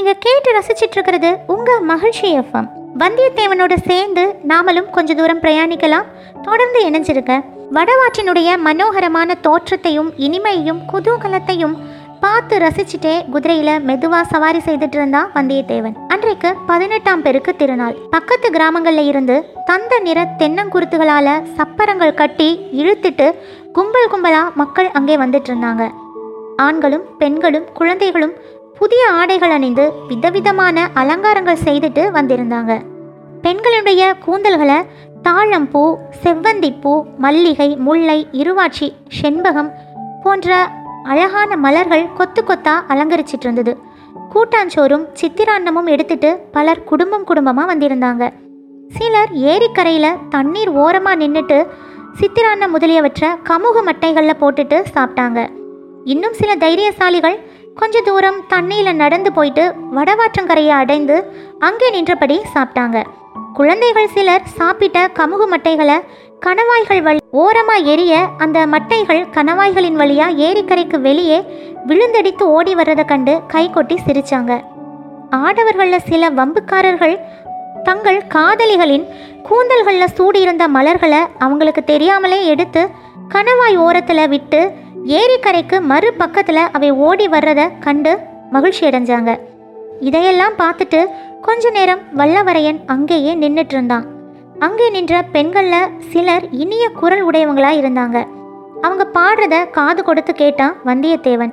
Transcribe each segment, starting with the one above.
நீங்க கேட்டு ரசிச்சிட்டு இருக்கிறது உங்க மகிழ்ச்சி எஃப்எம் வந்தியத்தேவனோட சேர்ந்து நாமளும் கொஞ்ச தூரம் பிரயாணிக்கலாம். தொடர்ந்து இணைஞ்சிருக்க வடவாற்றினுடைய மனோகரமான தோற்றத்தையும் இனிமையையும் குதூகலத்தையும் பார்த்து ரசிச்சுட்டே குதிரையில மெதுவா சவாரி செய்துட்டு இருந்தான் வந்தியத்தேவன். அன்றைக்கு பதினெட்டாம் பேருக்கு திருநாள். பக்கத்து கிராமங்கள்ல இருந்து தந்த நிற தென்னங்குருத்துகளால சப்பரங்கள் கட்டி இழுத்துட்டு கும்பல் கும்பலா மக்கள் அங்கே வந்துட்டு இருந்தாங்க. ஆண்களும் பெண்களும் குழந்தைகளும் புதிய ஆடைகள் அணிந்து விதவிதமான அலங்காரங்கள் செய்துட்டு வந்திருந்தாங்க. பெண்களுடைய கூந்தல்களை தாழம்பூ செவ்வந்திப்பூ மல்லிகை முல்லை இருவாட்சி செண்பகம் போன்ற அழகான மலர்கள் கொத்து கொத்தா அலங்கரிச்சிட்டு இருந்தது. கூட்டாஞ்சோறும் சித்திரான்னமும் எடுத்துட்டு பலர் குடும்பம் குடும்பமா வந்திருந்தாங்க. சிலர் ஏரிக்கரையில் தண்ணீர் ஓரமாக நின்றுட்டு சித்திரான்னம் முதலியவற்றை கமுக மட்டைகளில் போட்டுட்டு சாப்பிட்டாங்க. இன்னும் சில தைரியசாலிகள் கொஞ்ச தூரம் தண்ணியில் நடந்து போயிட்டு வடவாற்றங்கரையை அடைந்து அங்கே நின்றபடி சாப்பிட்டாங்க. குழந்தைகள் சிலர் சாப்பிட்ட கமுகு மட்டைகளை கணவாய்கள் வழி ஓரமாக எரிய அந்த மட்டைகள் கணவாய்களின் வழியாக ஏரிக்கரைக்கு வெளியே விழுந்தடித்து ஓடி வர்றதை கண்டு கை கொட்டி சிரித்தாங்க ஆடவர்களில் சில வம்புக்காரர்கள் தங்கள் காதலிகளின் கூந்தல்களில் சூடியிருந்த மலர்களை அவங்களுக்கு தெரியாமலே எடுத்து கணவாய் ஓரத்தில் விட்டு ஏரிக்கரைக்கு மறு பக்கத்தில் அவை ஓடி வர்றதை கண்டு மகிழ்ச்சி அடைஞ்சாங்க. இதையெல்லாம் பார்த்துட்டு கொஞ்ச நேரம் வல்லவரையன் அங்கேயே நின்றுட்டு இருந்தான். அங்கே நின்ற பெண்களில் சிலர் இனிய குரல் உடையவங்களாக இருந்தாங்க. அவங்க பாடுறத காது கொடுத்து கேட்டான் வந்தியத்தேவன்.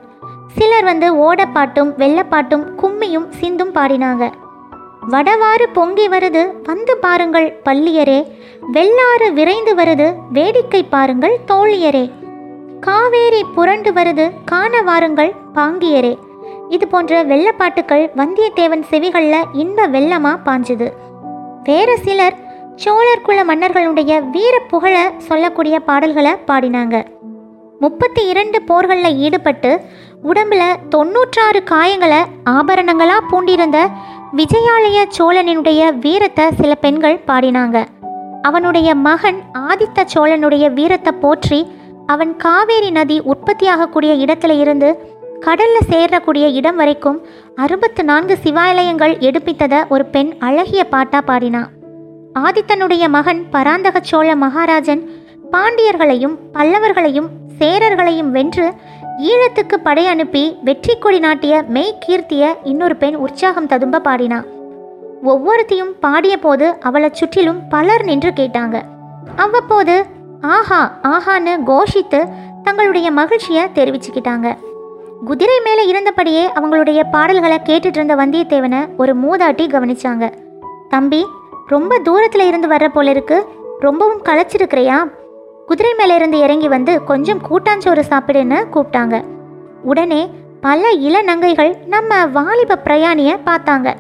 சிலர் வந்து ஓடப்பாட்டும் வெள்ளப்பாட்டும் கும்மியும் சிந்தும் பாடினாங்க. வடவாறு பொங்கி வருது வந்து பாருங்கள் பள்ளியரே. வெள்ளாறு விரைந்து வருது வேடிக்கை பாருங்கள் தோழியரே. காவேரி புரண்டு வருது. காண வாருங்கள் பாங்கியரே. இது போன்ற வெள்ளப்பாட்டுக்கள் வந்தியத்தேவன் செவிகளில் இன்ப வெள்ளமா பாஞ்சுது. வேற சிலர் சோழர் குல மன்னர்களுடைய வீர புகழ சொல்லக்கூடிய பாடல்களை பாடினாங்க. முப்பத்தி இரண்டு போர்களில் ஈடுபட்டு உடம்புல தொண்ணூற்றாறு காயங்களை ஆபரணங்களாக பூண்டிருந்த விஜயாலய சோழனினுடைய வீரத்தை சில பெண்கள் பாடினாங்க. அவனுடைய மகன் ஆதித்த சோழனுடைய வீரத்தை போற்றி அவன் காவேரி நதி உற்பத்தியாகக்கூடிய இடத்துல இருந்து கடல்ல சேரக்கூடிய இடம் வரைக்கும் அறுபத்து நான்கு சிவாலயங்கள் எடுப்பித்தத ஒரு பெண் அழகிய பாட்டா பாடினான் ஆதித்தனுடைய மகன் பராந்தக சோழ மகாராஜன் பாண்டியர்களையும் பல்லவர்களையும் சேரர்களையும் வென்று ஈழத்துக்கு படை அனுப்பி வெற்றி கொடி நாட்டிய மெய் கீர்த்திய இன்னொரு பெண் உற்சாகம் ததும்ப பாடினான் ஒவ்வொருத்தையும் பாடிய போது அவளை சுற்றிலும் பலர் நின்று கேட்டாங்க. அவ்வப்போது ஆஹா ஆஹான்னு கோஷித்து தங்களுடைய மகிழ்ச்சியை தெரிவிச்சுக்கிட்டாங்க. குதிரை மேலே இருந்தபடியே அவங்களுடைய பாடல்களை கேட்டுட்டு இருந்த வந்தியத்தேவனை ஒரு மூதாட்டி கவனிச்சாங்க. தம்பி ரொம்ப தூரத்தில் இருந்து வர்ற போல இருக்கு. ரொம்பவும் களைச்சிருக்கிறியா? குதிரை மேலே இருந்து இறங்கி வந்து கொஞ்சம் கூட்டாஞ்சோறு சாப்பிடுன்னு கூப்பிட்டாங்க. உடனே பல இளநங்கைகள் நம்ம வாலிப பிரயாணிய பார்த்தாங்க.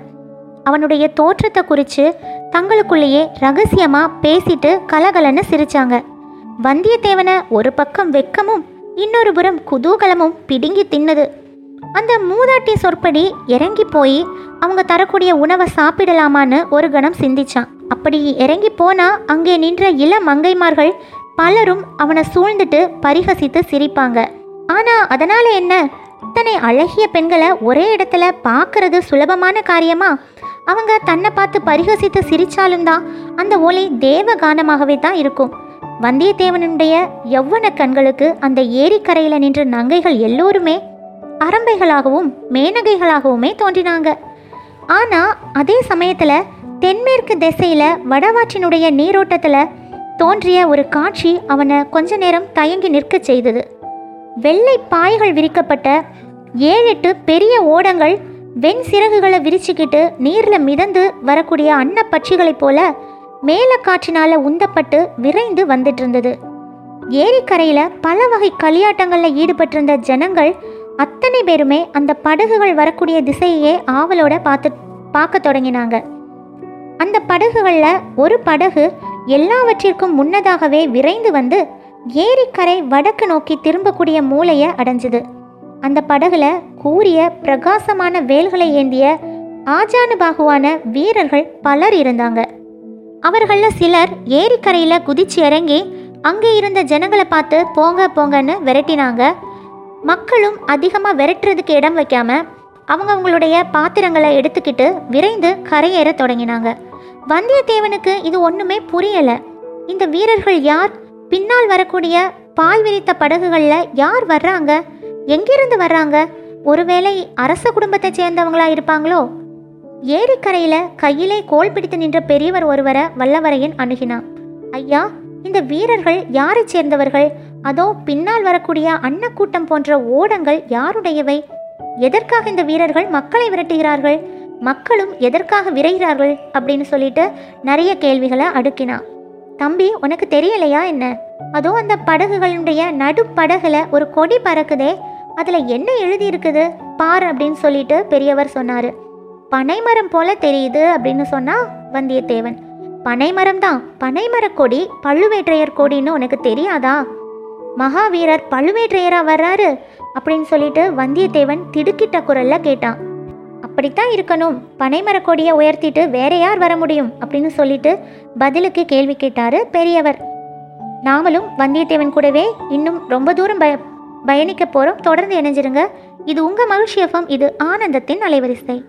அவனுடைய தோற்றத்தை குறித்து தங்களுக்குள்ளேயே ரகசியமாக பேசிட்டு கலகலன்னு சிரிச்சாங்க. வந்தியத்தேவனை ஒரு பக்கம் வெக்கமும் இன்னொரு புறம் குதூகலமும் பிடுங்கி தின்னுது. அந்த மூதாட்டி சொற்படி இறங்கி போய் அவங்க தரக்கூடிய உணவை சாப்பிடலாமான்னு ஒரு கணம் சிந்திச்சான். அப்படி இறங்கி போனா அங்கே நின்ற இள மங்கைமார்கள் பலரும் அவனை சூழ்ந்துட்டு பரிகசித்து சிரிப்பாங்க. ஆனா அதனால என்ன? இத்தனை அழகிய பெண்களை ஒரே இடத்துல பார்க்கறது சுலபமான காரியமா? அவங்க தன்னை பார்த்து பரிகசித்து சிரிச்சாலும் தான் அந்த ஒலி தேவ கானமாகவே தான் இருக்கும். வந்தியத்தேவனுடைய எவ்வன கண்களுக்கு அந்த ஏரிக்கரையில் நின்ற நங்கைகள் எல்லோருமே அரம்பைகளாகவும் மேனகைகளாகவுமே தோன்றினாங்க. ஆனால் அதே சமயத்தில் தென்மேற்கு திசையில் வடவாற்றினுடைய நீரோட்டத்தில் தோன்றிய ஒரு காட்சி அவனை கொஞ்ச நேரம் தயங்கி நிற்கச் செய்தது. வெள்ளை பாய்கள் விரிக்கப்பட்ட ஏழெட்டு பெரிய ஓடங்கள் வெண் சிறகுகளை விரிச்சுக்கிட்டு நீரில் மிதந்து வரக்கூடிய அன்னப்பட்சிகளைப் போல மேல காற்றினால உந்தப்பட்டு விரைந்து வந்துட்டு இருந்தது ஏரிக்கரையில் பல வகை களியாட்டங்களில் ஈடுபட்டிருந்த ஜனங்கள் அத்தனை பேருமே அந்த படகுகள் வரக்கூடிய திசையே ஆவலோட பார்த்து பார்க்க தொடங்கினாங்க. அந்த படகுகளில் ஒரு படகு எல்லாவற்றிற்கும் முன்னதாகவே விரைந்து வந்து ஏரிக்கரை வடக்கு நோக்கி திரும்பக்கூடிய மூலையை அடைஞ்சது. அந்த படகுல கூறிய பிரகாசமான வேல்களை ஏந்திய ஆஜானு பாகுவான வீரர்கள் பலர் இருந்தாங்க. அவர்களில் சிலர் ஏரிக்கரையில் குதிச்சு இறங்கி அங்கே இருந்த ஜனங்களை பார்த்து போங்க போங்கன்னு விரட்டினாங்க. மக்களும் அதிகமாக விரட்டுறதுக்கு இடம் வைக்காம அவங்க அவங்களுடைய பாத்திரங்களை எடுத்துக்கிட்டு விரைந்து கரையேற தொடங்கினாங்க. வந்தியத்தேவனுக்கு இது ஒன்றுமே புரியலை. இந்த வீரர்கள் யார்? பின்னால் வரக்கூடிய பாய் விரித்த படகுகளில் யார் வர்றாங்க? எங்கிருந்து வர்றாங்க? ஒருவேளை அரச குடும்பத்தை சேர்ந்தவங்களா இருப்பாங்களோ? ஏரிக்கரையில கையிலே கோல் பிடித்து நின்ற பெரியவர் ஒருவரை வல்லவரையன் அணுகினான். ஐயா இந்த வீரர்கள் யாரை சேர்ந்தவர்கள்? அதோ பின்னால் வரக்கூடிய அன்னக்கூட்டம் போன்ற ஓடங்கள் யாருடையவை? எதற்காக இந்த வீரர்கள் மக்களை விரட்டுகிறார்கள்? மக்களும் எதற்காக விரைகிறார்கள்? அப்படின்னு சொல்லிட்டு நிறைய கேள்விகளை அடுக்கினான். தம்பி உனக்கு தெரியலையா என்ன? அதோ அந்த படகுகளுடைய நடுப்படகுல ஒரு கொடி பறக்குதே அதுல என்ன எழுதி இருக்குது பார் அப்படின்னு சொல்லிட்டு பெரியவர் சொன்னாரு. பனைமரம் போல தெரியுது அப்படின்னு சொன்னா வந்தியத்தேவன். பனைமரம் தான் பனைமரக் கொடி பழுவேற்றையர் கொடின்னு உனக்கு தெரியாதா? மகாவீரர் பழுவேற்றையரா வர்றாரு அப்படின்னு சொல்லிட்டு வந்தியத்தேவன் திடுக்கிட்ட குரல்ல கேட்டான். அப்படித்தான் இருக்கணும். பனைமரக் கொடியை உயர்த்திட்டு வேற யார் வர முடியும்? அப்படின்னு சொல்லிட்டு பதிலுக்கு கேள்வி கேட்டாரு பெரியவர். நாமளும் வந்தியத்தேவன் கூடவே இன்னும் ரொம்ப தூரம் பய பயணிக்க போறோம். தொடர்ந்து இணைஞ்சிருங்க. இது உங்க மகிழ்ச்சி எஃப்எம். இது ஆனந்தத்தின் அலைவரிசை.